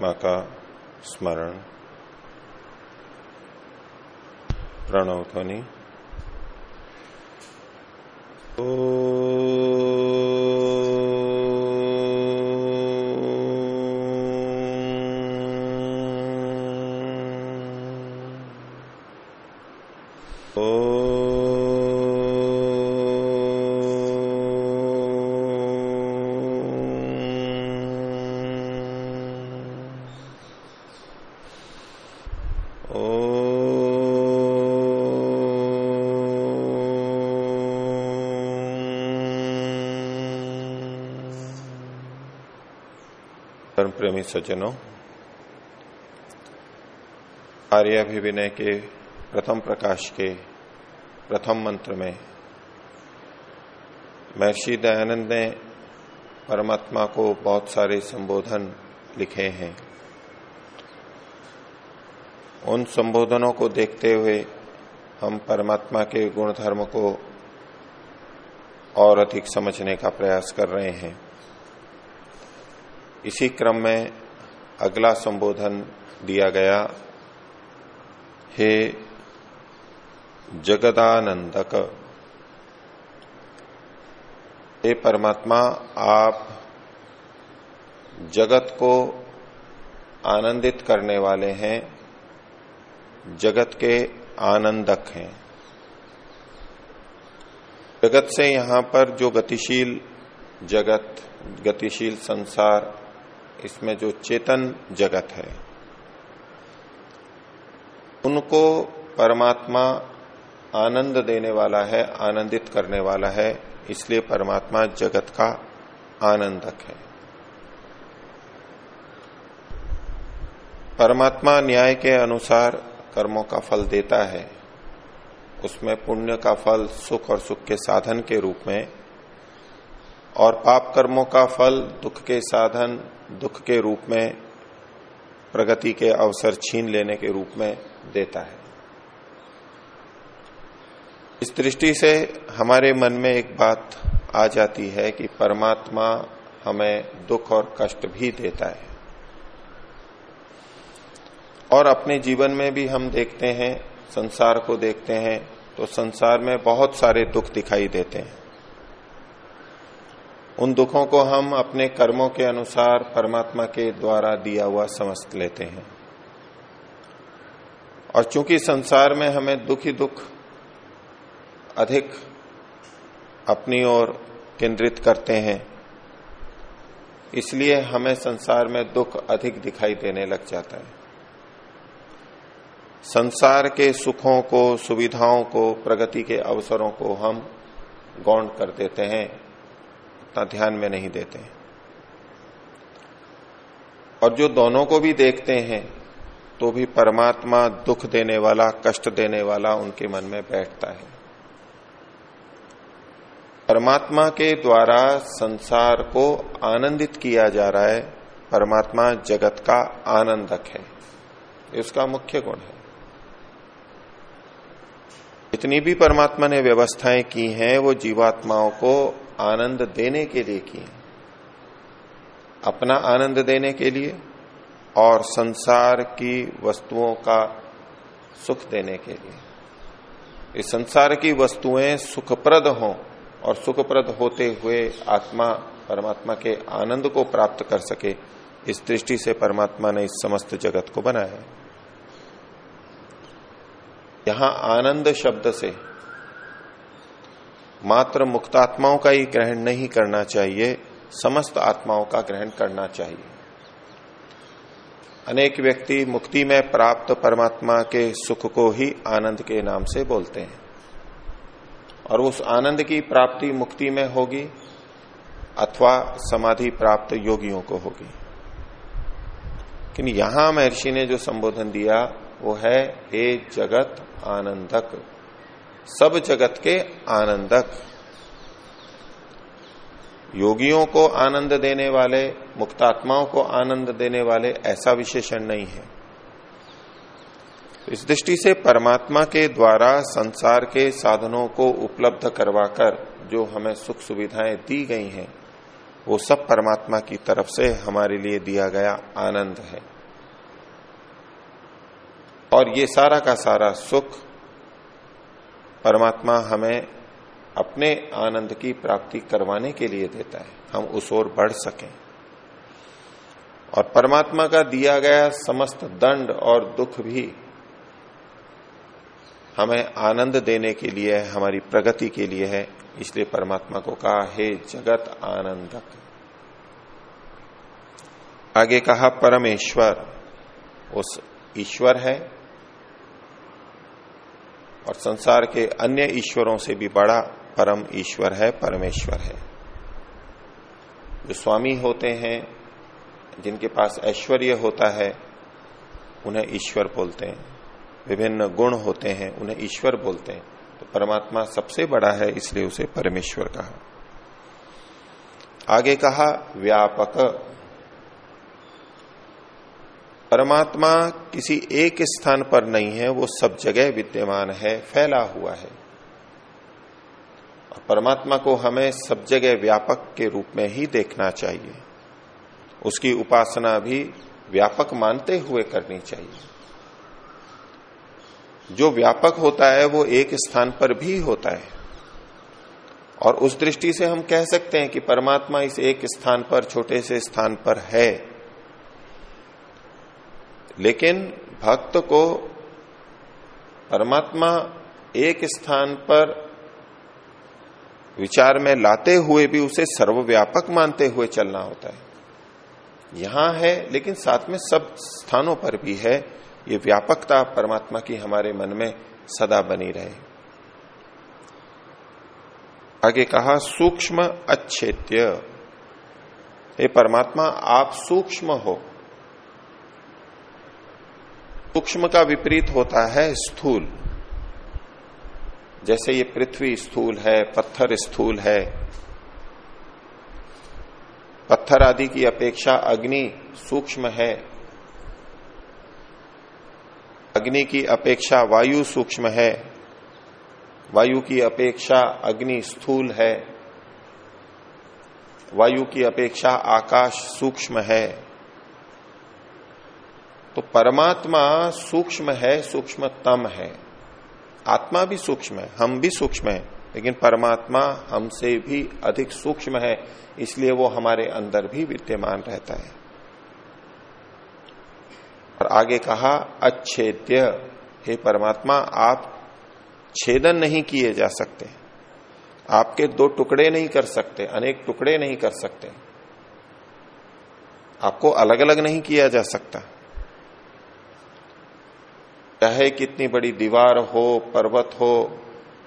परमात्मा का स्मरण। प्रणव ध्वनि। परम प्रेमी सज्जनों, आर्याभिविनय के प्रथम प्रकाश के प्रथम मंत्र में महर्षि दयानंद ने परमात्मा को बहुत सारे संबोधन लिखे हैं। उन संबोधनों को देखते हुए हम परमात्मा के गुण धर्म को और अधिक समझने का प्रयास कर रहे हैं। इसी क्रम में अगला संबोधन दिया गया, हे जगदानंदक, हे परमात्मा, आप जगत को आनंदित करने वाले हैं, जगत के आनंदक हैं। जगत से यहाँ पर जो गतिशील जगत, गतिशील संसार इसमें जो चेतन जगत है, उनको परमात्मा आनंद देने वाला है, आनंदित करने वाला है, इसलिए परमात्मा जगत का आनंदक है। परमात्मा न्याय के अनुसार कर्मों का फल देता है। उसमें पुण्य का फल, सुख और सुख के साधन के रूप में, और पाप कर्मों का फल, दुख के साधन दुख के रूप में, प्रगति के अवसर छीन लेने के रूप में देता है। इस दृष्टि से हमारे मन में एक बात आ जाती है कि परमात्मा हमें दुख और कष्ट भी देता है। और अपने जीवन में भी हम देखते हैं, संसार को देखते हैं तो संसार में बहुत सारे दुख दिखाई देते हैं। उन दुखों को हम अपने कर्मों के अनुसार परमात्मा के द्वारा दिया हुआ समझ लेते हैं। और चूँकि संसार में हमें दुख ही दुख अधिक अपनी ओर केंद्रित करते हैं, इसलिए हमें संसार में दुख अधिक दिखाई देने लग जाता है। संसार के सुखों को, सुविधाओं को, प्रगति के अवसरों को हम गौण कर देते हैं। उतना ध्यान में नहीं देते और जो दोनों को भी देखते हैं तो भी परमात्मा दुख देने वाला, कष्ट देने वाला उनके मन में बैठता है। परमात्मा के द्वारा संसार को आनंदित किया जा रहा है, परमात्मा जगत का आनंदक है। उसका मुख्य गुण है। जितनी भी परमात्मा ने व्यवस्थाएँ की हैं, वो जीवात्माओं को आनंद देने के लिए किए। अपना आनंद देने के लिए और संसार की वस्तुओं का सुख देने के लिए। इस संसार की वस्तुएँ सुखप्रद हों और सुखप्रद होते हुए आत्मा, परमात्मा के आनंद को प्राप्त कर सके, इस दृष्टि से परमात्मा ने इस समस्त जगत को बनाया यहाँ आनंद शब्द से मात्र मुक्तात्माओं का ही ग्रहण नहीं करना चाहिए, समस्त आत्माओं का ग्रहण करना चाहिए। अनेक व्यक्ति मुक्ति में प्राप्त परमात्मा के सुख को ही आनंद के नाम से बोलते हैं। और उस आनंद की प्राप्ति मुक्ति में होगी, अथवा समाधि प्राप्त योगियों को होगी। लेकिन यहाँ महर्षि ने जो संबोधन दिया, वो है, हे जगत आनंदक सब जगत के आनंदक। योगियों को आनंद देने वाले, मुक्तात्माओं को आनंद देने वाले ऐसा विशेषण नहीं है। इस दृष्टि से परमात्मा के द्वारा संसार के साधनों को उपलब्ध करवाकर जो हमें सुख सुविधाएँ दी गई हैं, वो सब परमात्मा की तरफ़ से हमारे लिए दिया गया आनंद है। और ये सारा का सारा सुख परमात्मा हमें अपने आनंद की प्राप्ति करवाने के लिए देता है। हम उस ओर बढ़ सकें। और परमात्मा का दिया गया समस्त दंड और दुख भी हमें आनंद देने के लिए है, हमारी प्रगति के लिए है। इसलिए परमात्मा को कहा, हे जगत आनंदक। आगे कहा, परमेश्वर। उस ईश्वर है और संसार के अन्य ईश्वरों से भी बड़ा परम ईश्वर है, परमेश्वर है। जो स्वामी होते हैं, जिनके पास ऐश्वर्य होता है, उन्हें ईश्वर बोलते हैं। विभिन्न गुण होते हैं, उन्हें ईश्वर बोलते हैं। तो परमात्मा सबसे बड़ा है, इसलिए उसे परमेश्वर कहा। आगे कहा, व्यापक परमात्मा किसी एक स्थान पर नहीं है, वो सब जगह विद्यमान है, फैला हुआ है। और परमात्मा को हमें सब जगह व्यापक के रूप में ही देखना चाहिए। उसकी उपासना भी व्यापक मानते हुए करनी चाहिए। जो व्यापक होता है, वो एक स्थान पर भी होता है। और उस दृष्टि से हम कह सकते हैं कि परमात्मा इस एक स्थान पर, छोटे से स्थान पर है। लेकिन भक्त को परमात्मा एक स्थान पर विचार में लाते हुए भी उसे सर्वव्यापक मानते हुए चलना होता है। यहाँ है, लेकिन साथ में सब स्थानों पर भी है, ये व्यापकता परमात्मा की हमारे मन में सदा बनी रहे। आगे कहा, सूक्ष्म अच्छेत्य। हे परमात्मा, आप सूक्ष्म हो। सूक्ष्म का विपरीत होता है स्थूल। जैसे ये पृथ्वी स्थूल है, पत्थर स्थूल है, पत्थर आदि की अपेक्षा अग्नि सूक्ष्म है। अग्नि की अपेक्षा वायु सूक्ष्म है। वायु की अपेक्षा अग्नि स्थूल है। वायु की अपेक्षा आकाश सूक्ष्म है। तो परमात्मा सूक्ष्म है, सूक्ष्मतम है। आत्मा भी सूक्ष्म है, हम भी सूक्ष्म है, लेकिन परमात्मा हमसे भी अधिक सूक्ष्म है, इसलिए वो हमारे अंदर भी विद्यमान रहता है। और आगे कहा, अच्छेद्य, हे परमात्मा, आप छेदन नहीं किए जा सकते। आपके दो टुकड़े नहीं कर सकते, अनेक टुकड़े नहीं कर सकते। आपको अलग अलग नहीं किया जा सकता। चाहे कितनी बड़ी दीवार हो, पर्वत हो,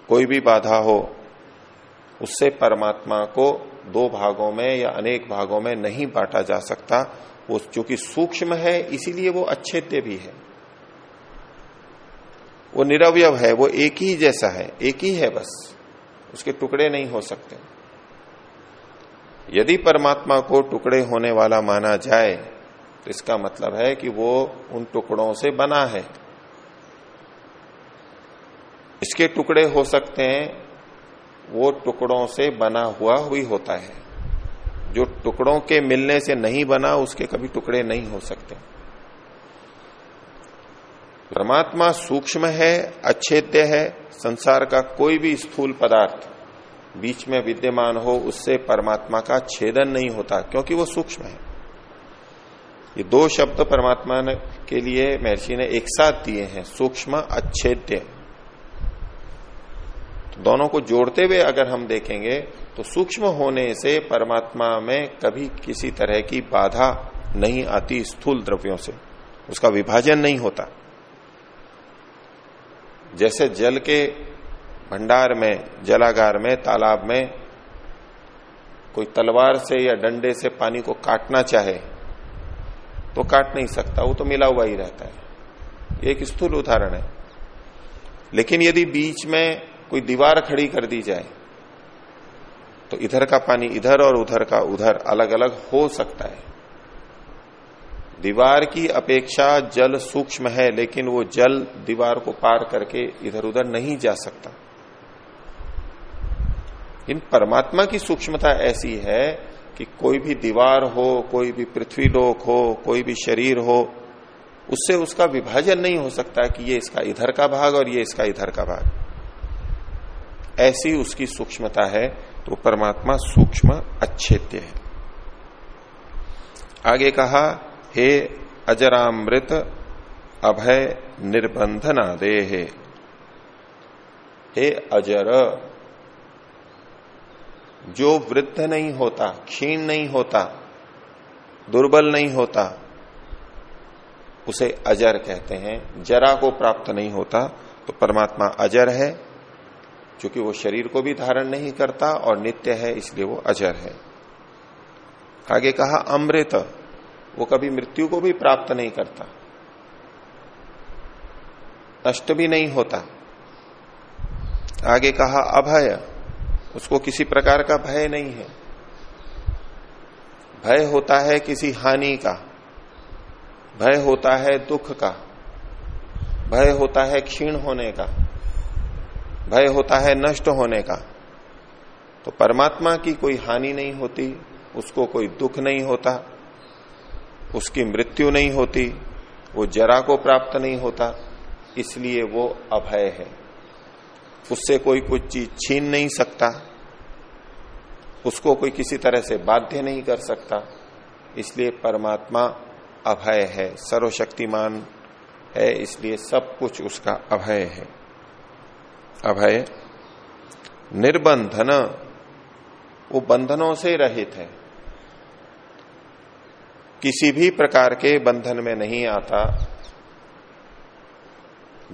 कोई भी बाधा हो, उससे परमात्मा को दो भागों में या अनेक भागों में नहीं बांटा जा सकता। वो चूँकि सूक्ष्म है, इसीलिए वो अच्छेद्य भी है। वो निरवयव है, वो एक ही जैसा है, एक ही है बस। उसके टुकड़े नहीं हो सकते। यदि परमात्मा को टुकड़े होने वाला माना जाए तो इसका मतलब है कि वो उन टुकड़ों से बना है। इसके टुकड़े हो सकते हैं, वो टुकड़ों से बना हुआ हुई होता है। जो टुकड़ों के मिलने से नहीं बना, उसके कभी टुकड़े नहीं हो सकते। परमात्मा सूक्ष्म है, अच्छेद्य है, संसार का कोई भी स्थूल पदार्थ बीच में विद्यमान हो, उससे परमात्मा का छेदन नहीं होता, क्योंकि वो सूक्ष्म है। ये दो शब्द परमात्मा के लिए महर्षि ने एक साथ दिए हैं, सूक्ष्म, अच्छेद्य। तो दोनों को जोड़ते हुए अगर हम देखेंगे तो सूक्ष्म होने से परमात्मा में कभी किसी तरह की बाधा नहीं आती स्थूल द्रव्यों से। उसका विभाजन नहीं होता। जैसे जल के भंडार में, जलागार में, तालाब में कोई तलवार से या डंडे से पानी को काटना चाहे तो काट नहीं सकता, वो तो मिला हुआ ही रहता है। एक स्थूल उदाहरण है। लेकिन यदि बीच में कोई दीवार खड़ी कर दी जाए तो इधर का पानी इधर और उधर का उधर अलग अलग हो सकता है। दीवार की अपेक्षा जल सूक्ष्म है, लेकिन वो जल दीवार को पार करके इधर उधर नहीं जा सकता। इन परमात्मा की सूक्ष्मता ऐसी है कि कोई भी दीवार हो, कोई भी पृथ्वी लोक हो, कोई भी शरीर हो, उससे उसका विभाजन नहीं हो सकता कि ये इसका इधर का भाग और ये इसका इधर का भाग। ऐसी उसकी सूक्ष्मता है तो परमात्मा सूक्ष्म अच्छेद्य है। आगे कहा, हे अजरामृत, अभय निर्बंधनादे हे अजर, जो वृद्ध नहीं होता, क्षीण नहीं होता, दुर्बल नहीं होता, उसे अजर कहते हैं। जरा को प्राप्त नहीं होता तो परमात्मा अजर है क्योंकि वो शरीर को भी धारण नहीं करता और नित्य है, इसलिए वो अजर है। आगे कहा, अमृत, वो कभी मृत्यु को भी प्राप्त नहीं करता। नष्ट भी नहीं होता। आगे कहा, अभय, उसको किसी प्रकार का भय नहीं है। भय होता है किसी हानि का, भय होता है दुख का, भय होता है क्षीण होने का। भय होता है नष्ट होने का। तो परमात्मा की कोई हानि नहीं होती, उसको कोई दुख नहीं होता, उसकी मृत्यु नहीं होती, वो जरा को प्राप्त नहीं होता, इसलिए वो अभय है। उससे कोई कुछ चीज़ छीन नहीं सकता, उसको कोई किसी तरह से बाध्य नहीं कर सकता, इसलिए परमात्मा अभय है, सर्वशक्तिमान है, इसलिए सब कुछ उसका अभय है। अभय निर्बंधन, वो बंधनों से रहित है। किसी भी प्रकार के बंधन में नहीं आता।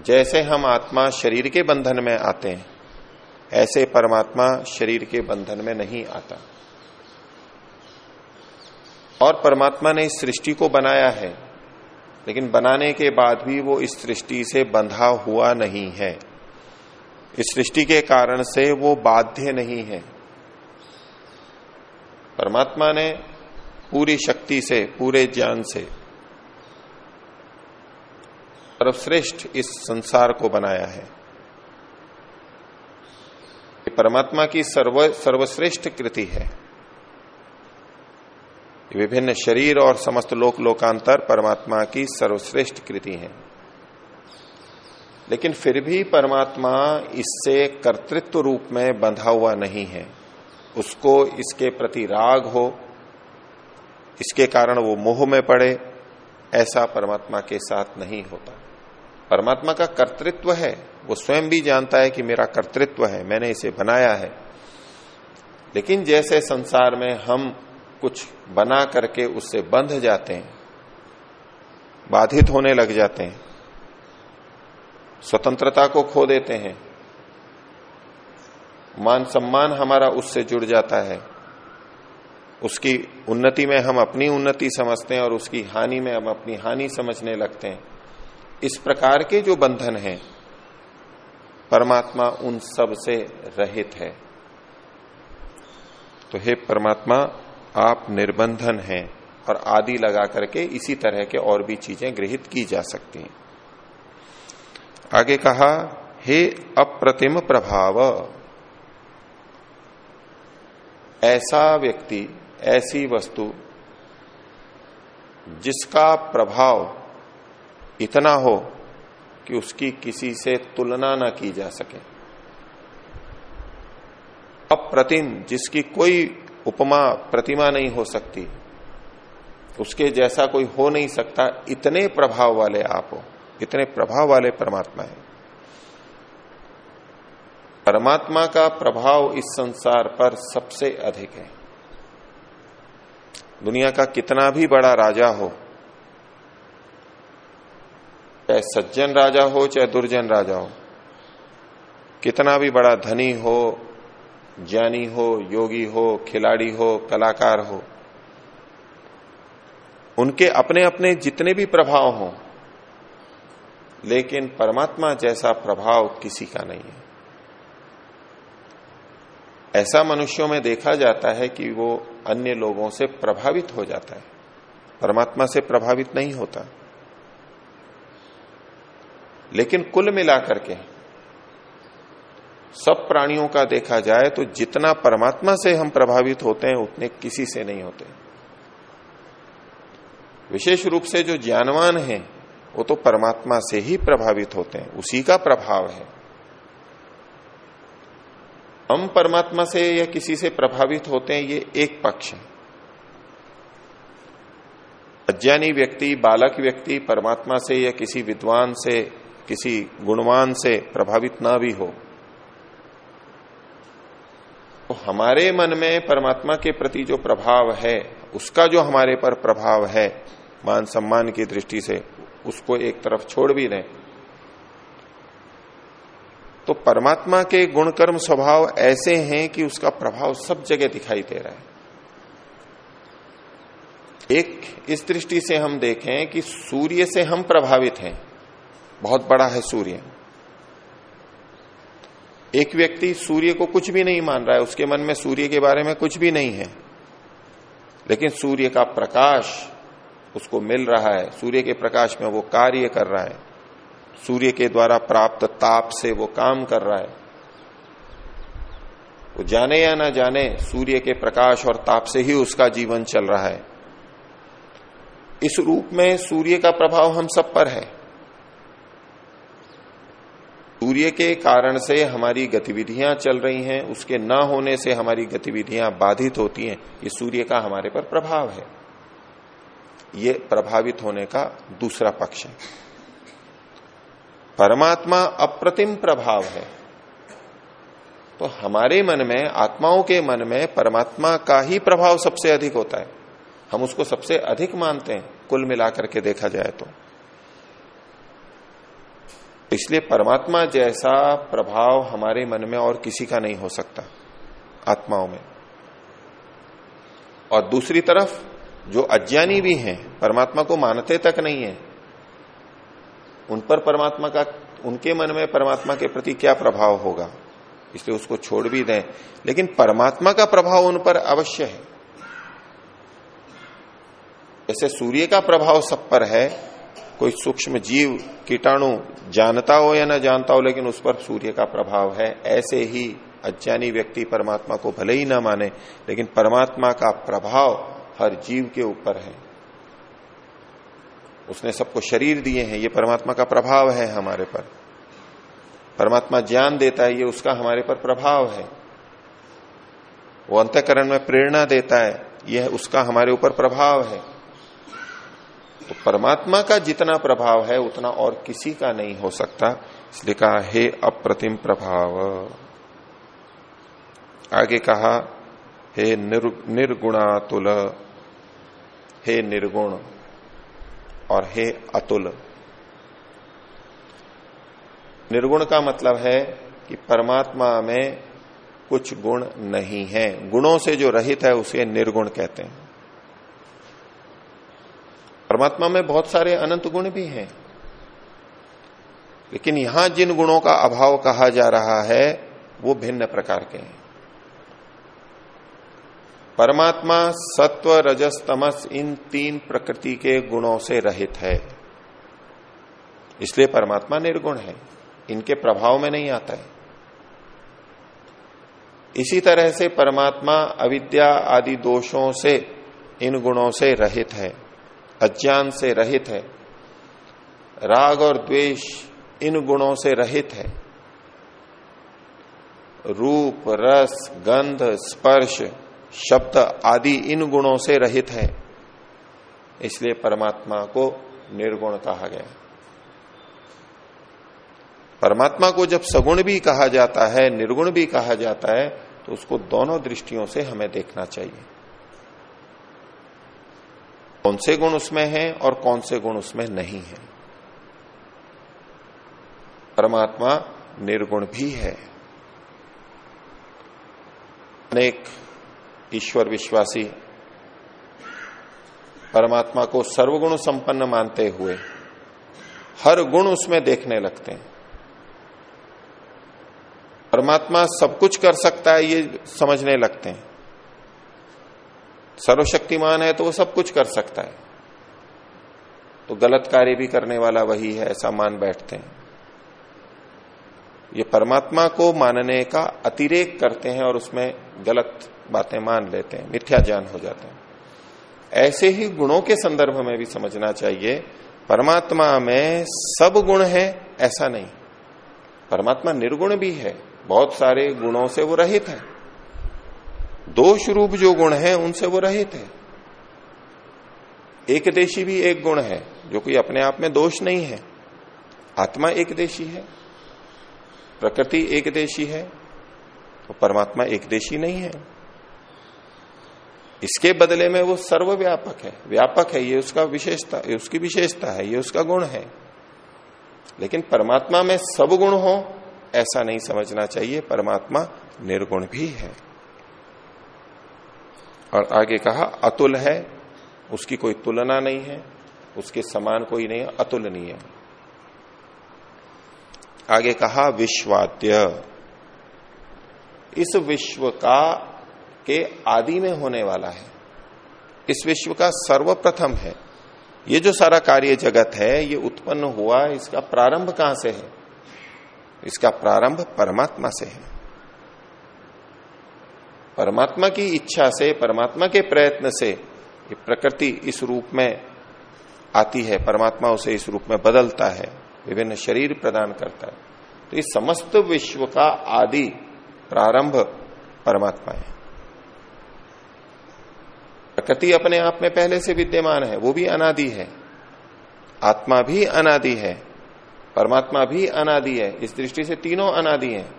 जैसे हम आत्मा शरीर के बंधन में आते हैं, ऐसे परमात्मा शरीर के बंधन में नहीं आता। और परमात्मा ने इस सृष्टि को बनाया है, लेकिन बनाने के बाद भी वो इस सृष्टि से बंधा हुआ नहीं है। इस सृष्टि के कारण से वो बाध्य नहीं है। परमात्मा ने पूरी शक्ति से, पूरे ज्ञान से सर्वश्रेष्ठ इस संसार को बनाया है। ये परमात्मा की सर्व, सर्वश्रेष्ठ कृति है। विभिन्न शरीर और समस्त लोक लोकांतर परमात्मा की सर्वश्रेष्ठ कृति है। लेकिन फिर भी परमात्मा इससे कर्तृत्व रूप में बंधा हुआ नहीं है। उसको इसके प्रति राग हो, इसके कारण वो मोह में पड़े, ऐसा परमात्मा के साथ नहीं होता। परमात्मा का कर्तृत्व है, वो स्वयं भी जानता है कि मेरा कर्तृत्व है, मैंने इसे बनाया है। लेकिन जैसे संसार में हम कुछ बना करके उससे बंध जाते हैं, बाधित होने लग जाते हैं स्वतंत्रता को खो देते हैं। मान सम्मान हमारा उससे जुड़ जाता है। उसकी उन्नति में हम अपनी उन्नति समझते हैं और उसकी हानि में हम अपनी हानि समझने लगते हैं। इस प्रकार के जो बंधन हैं, परमात्मा उन सबसे रहित है। तो हे परमात्मा, आप निर्बंधन हैं और आदि लगा करके इसी तरह के और भी चीज़ें गृहित की जा सकती हैं। आगे कहा, हे अप्रतिम प्रभाव। ऐसा व्यक्ति, ऐसी वस्तु, जिसका प्रभाव इतना हो कि उसकी किसी से तुलना ना की जा सके। अप्रतिम, जिसकी कोई उपमा, प्रतिमा नहीं हो सकती, उसके जैसा कोई हो नहीं सकता, इतने प्रभाव वाले आप हो। इतने प्रभाव वाले परमात्मा है। परमात्मा का प्रभाव इस संसार पर सबसे अधिक है। दुनिया का कितना भी बड़ा राजा हो, चाहे सज्जन राजा हो, चाहे दुर्जन राजा हो, कितना भी बड़ा धनी हो, ज्ञानी हो, योगी हो, खिलाड़ी हो, कलाकार हो, उनके अपने अपने जितने भी प्रभाव हो लेकिन परमात्मा जैसा प्रभाव किसी का नहीं है। ऐसा मनुष्यों में देखा जाता है कि वो अन्य लोगों से प्रभावित हो जाता है। परमात्मा से प्रभावित नहीं होता। लेकिन कुल मिलाकर के सब प्राणियों का देखा जाए तो जितना परमात्मा से हम प्रभावित होते हैं, उतने किसी से नहीं होते। विशेष रूप से जो ज्ञानवान है वो तो परमात्मा से ही प्रभावित होते हैं। उसी का प्रभाव है। हम परमात्मा से या किसी से प्रभावित होते हैं, ये एक पक्ष है। अज्ञानी व्यक्ति, बालक व्यक्ति परमात्मा से या किसी विद्वान से, किसी गुणवान से प्रभावित ना भी हो। तो हमारे मन में परमात्मा के प्रति जो प्रभाव है, उसका जो हमारे पर प्रभाव है, मान सम्मान की दृष्टि से उसको एक तरफ़ छोड़ भी दें। तो परमात्मा के गुणकर्म स्वभाव ऐसे हैं कि उसका प्रभाव सब जगह दिखाई दे रहा है। एक, इस दृष्टि से हम देखें कि सूर्य से हम प्रभावित हैं। बहुत बड़ा है सूर्य। एक व्यक्ति सूर्य को कुछ भी नहीं मान रहा है, उसके मन में सूर्य के बारे में कुछ भी नहीं है। लेकिन सूर्य का प्रकाश उसको मिल रहा है, सूर्य के प्रकाश में वो कार्य कर रहा है। सूर्य के द्वारा प्राप्त ताप से वो काम कर रहा है। वो जाने या ना जाने, सूर्य के प्रकाश और ताप से ही उसका जीवन चल रहा है। इस रूप में सूर्य का प्रभाव हम सब पर है। सूर्य के कारण से हमारी गतिविधियाँ चल रही हैं, उसके ना होने से हमारी गतिविधियाँ बाधित होती हैं, ये सूर्य का हमारे पर प्रभाव है। ये प्रभावित होने का दूसरा पक्ष है। परमात्मा अप्रतिम प्रभाव है। तो हमारे मन में, आत्माओं के मन में परमात्मा का ही प्रभाव सबसे अधिक होता है। हम उसको सबसे अधिक मानते हैं, कुल मिलाकर के देखा जाए तो। इसलिए परमात्मा जैसा प्रभाव हमारे मन में और किसी का नहीं हो सकता, आत्माओं में। और दूसरी तरफ़ जो अज्ञानी भी हैं, परमात्मा को मानते तक नहीं है, उन पर परमात्मा का, उनके मन में परमात्मा के प्रति क्या प्रभाव होगा? इसलिए उसको छोड़ भी दें। लेकिन परमात्मा का प्रभाव उन पर अवश्य है। जैसे सूर्य का प्रभाव सब पर है। कोई सूक्ष्म जीव, कीटाणु जानता हो या ना जानता हो, लेकिन उस पर सूर्य का प्रभाव है। ऐसे ही अज्ञानी व्यक्ति परमात्मा को भले ही ना माने, लेकिन परमात्मा का प्रभाव हर जीव के ऊपर है। उसने सबको शरीर दिए हैं, ये परमात्मा का प्रभाव है हमारे पर। परमात्मा ज्ञान देता है, ये उसका हमारे पर प्रभाव है। वो अंतकरण में प्रेरणा देता है, यह उसका हमारे ऊपर प्रभाव है। तो परमात्मा का जितना प्रभाव है, उतना और किसी का नहीं हो सकता। इसलिए कहा, हे अप्रतिम प्रभाव। आगे कहा, हे निर्गुणातुल। हे निर्गुण और हे अतुल। निर्गुण का मतलब है कि परमात्मा में कुछ गुण नहीं है। गुणों से जो रहित है, उसे निर्गुण कहते हैं। परमात्मा में बहुत सारे अनंत गुण भी हैं। लेकिन यहाँ जिन गुणों का अभाव कहा जा रहा है, वो भिन्न प्रकार के हैं। परमात्मा सत्व रजस तमस इन तीन प्रकृति के गुणों से रहित है। इसलिए परमात्मा निर्गुण है। इनके प्रभाव में नहीं आता है। इसी तरह से परमात्मा अविद्या आदि दोषों से, इन गुणों से रहित है, अज्ञान से रहित है, राग और द्वेष इन गुणों से रहित है। रूप, रस, गंध, स्पर्श शब्द आदि इन गुणों से रहित है, इसलिए परमात्मा को निर्गुण कहा गया परमात्मा को जब सगुण भी कहा जाता है, निर्गुण भी कहा जाता है तो उसको दोनों दृष्टियों से हमें देखना चाहिए। कौन से गुण उसमें हैं और कौन से गुण उसमें नहीं है। परमात्मा निर्गुण भी है। अनेक ईश्वर विश्वासी, परमात्मा को सर्वगुण संपन्न मानते हुए हर गुण उसमें देखने लगते हैं। परमात्मा सब कुछ कर सकता है, ये समझने लगते हैं। सर्वशक्तिमान है तो वो सब कुछ कर सकता है। तो गलत कार्य भी करने वाला वही है, ऐसा मान बैठते हैं। ये परमात्मा को मानने का अतिरेक करते हैं और उसमें गलत बातें मान लेते हैं मिथ्या ज्ञान हो जाते है। ऐसे ही गुणों के संदर्भ में भी समझना चाहिए, परमात्मा में सब गुण है, ऐसा नहीं। परमात्मा निर्गुण भी है, बहुत सारे गुणों से वो रहित है। दोष रूप जो गुण है, उनसे वो रहित है। एक देशी भी एक गुण है, जो कोई अपने आप में दोष नहीं है। आत्मा एक देशी है, प्रकृति एक देशी है तो परमात्मा एक देशी नहीं है। इसके बदले में वो सर्वव्यापक है। व्यापक है, ये उसका विशेषता उसकी विशेषता है, ये उसका गुण है। लेकिन परमात्मा में सब गुण हो, ऐसा नहीं समझना चाहिए, परमात्मा निर्गुण भी है। और आगे कहा, अतुल है, उसकी कोई तुलना नहीं है, उसके समान कोई नहीं है। अतुलनीय आगे कहा, विश्वाद्य। इस विश्व का के आदि में होने वाला है। इस विश्व का सर्वप्रथम है। ये जो सारा कार्य जगत है, ये उत्पन्न हुआ, इसका प्रारंभ कहाँ से है? इसका प्रारंभ परमात्मा से है। परमात्मा की इच्छा से, परमात्मा के प्रयत्न से ये प्रकृति इस रूप में आती है, परमात्मा उसे इस रूप में बदलता है, विभिन्न शरीर प्रदान करता है। तो इस समस्त विश्व का आदि प्रारंभ परमात्मा है। प्रकृति अपने आप में पहले से विद्यमान है, वो भी अनादि है। आत्मा भी अनादि है, परमात्मा भी अनादि है, इस दृष्टि से तीनों अनादि हैं।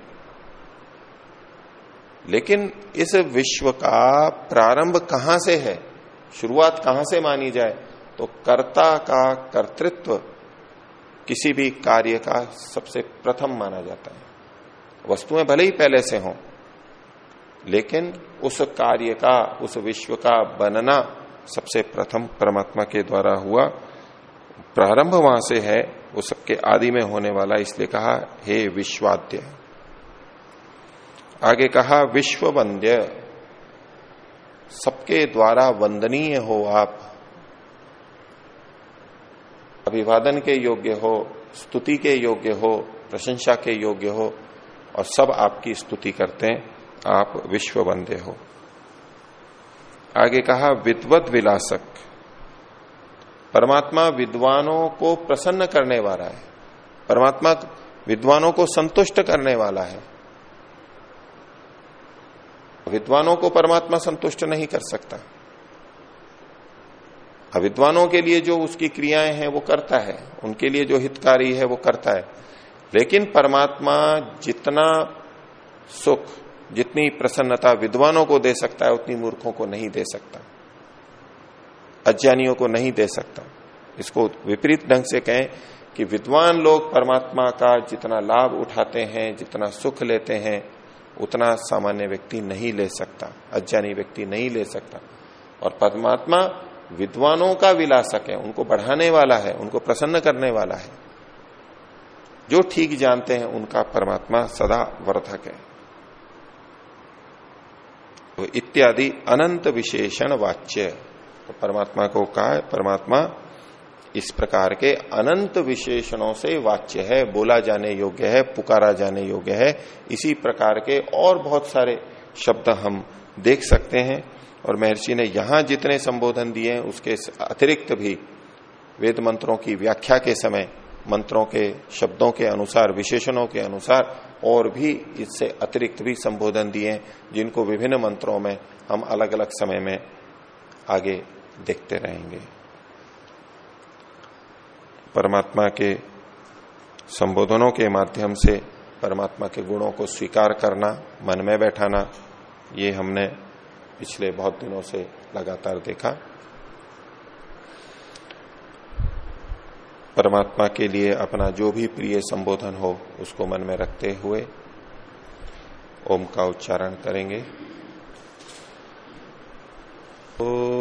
लेकिन इस विश्व का प्रारंभ कहाँ से है, शुरुआत कहाँ से मानी जाए तो कर्ता का कर्तृत्व किसी भी कार्य का सबसे प्रथम माना जाता है। वस्तुएँ भले ही पहले से हों लेकिन उस कार्य का, उस विश्व का बनना सबसे प्रथम परमात्मा के द्वारा हुआ। प्रारंभ वहाँ से है, वो सबके आदि में होने वाला, इसलिए कहा, हे विश्वाद्य। आगे कहा विश्व वंद्य सबके द्वारा वंदनीय हो आप। अभिवादन के योग्य हो, स्तुति के योग्य हो, प्रशंसा के योग्य हो, और सब आपकी स्तुति करते हैं। आप विश्व वंदे हो। आगे कहा विद्वत विलासक। परमात्मा विद्वानों को प्रसन्न करने वाला है। परमात्मा विद्वानों को संतुष्ट करने वाला है। विद्वानों को परमात्मा संतुष्ट नहीं कर सकता। अविद्वानों के लिए जो उसकी क्रियाएँ हैं, वो करता है। उनके लिए जो हितकारी है, वो करता है। लेकिन परमात्मा जितना सुख जितनी प्रसन्नता विद्वानों को दे सकता है, उतनी मूर्खों को नहीं दे सकता। अज्ञानियों को नहीं दे सकता। इसको विपरीत ढंग से कहें कि विद्वान लोग परमात्मा का जितना लाभ उठाते हैं, जितना सुख लेते हैं, उतना सामान्य व्यक्ति नहीं ले सकता, अज्ञानी व्यक्ति नहीं ले सकता। और परमात्मा विद्वानों का विलासक है, उनको बढ़ाने वाला है, उनको प्रसन्न करने वाला है। जो ठीक जानते हैं, उनका परमात्मा सदा वर्धक है। तो इत्यादि अनंत विशेषण वाच्य। तो परमात्मा को कहा परमात्मा इस प्रकार के अनंत विशेषणों से वाच्य है, बोला जाने योग्य है, पुकारा जाने योग्य है। इसी प्रकार के और बहुत सारे शब्द हम देख सकते हैं और महर्षि ने यहाँ जितने संबोधन दिए हैं, उसके अतिरिक्त भी वेद मंत्रों की व्याख्या के समय, मंत्रों के शब्दों के अनुसार, विशेषणों के अनुसार और भी इससे अतिरिक्त भी संबोधन दिए, जिनको विभिन्न मंत्रों में हम अलग अलग समय में आगे देखते रहेंगे। परमात्मा के संबोधनों के माध्यम से परमात्मा के गुणों को स्वीकार करना, मन में बैठाना, ये हमने पिछले बहुत दिनों से लगातार देखा। परमात्मा के लिए अपना जो भी प्रिय संबोधन हो, उसको मन में रखते हुए ओम का उच्चारण करेंगे। ओ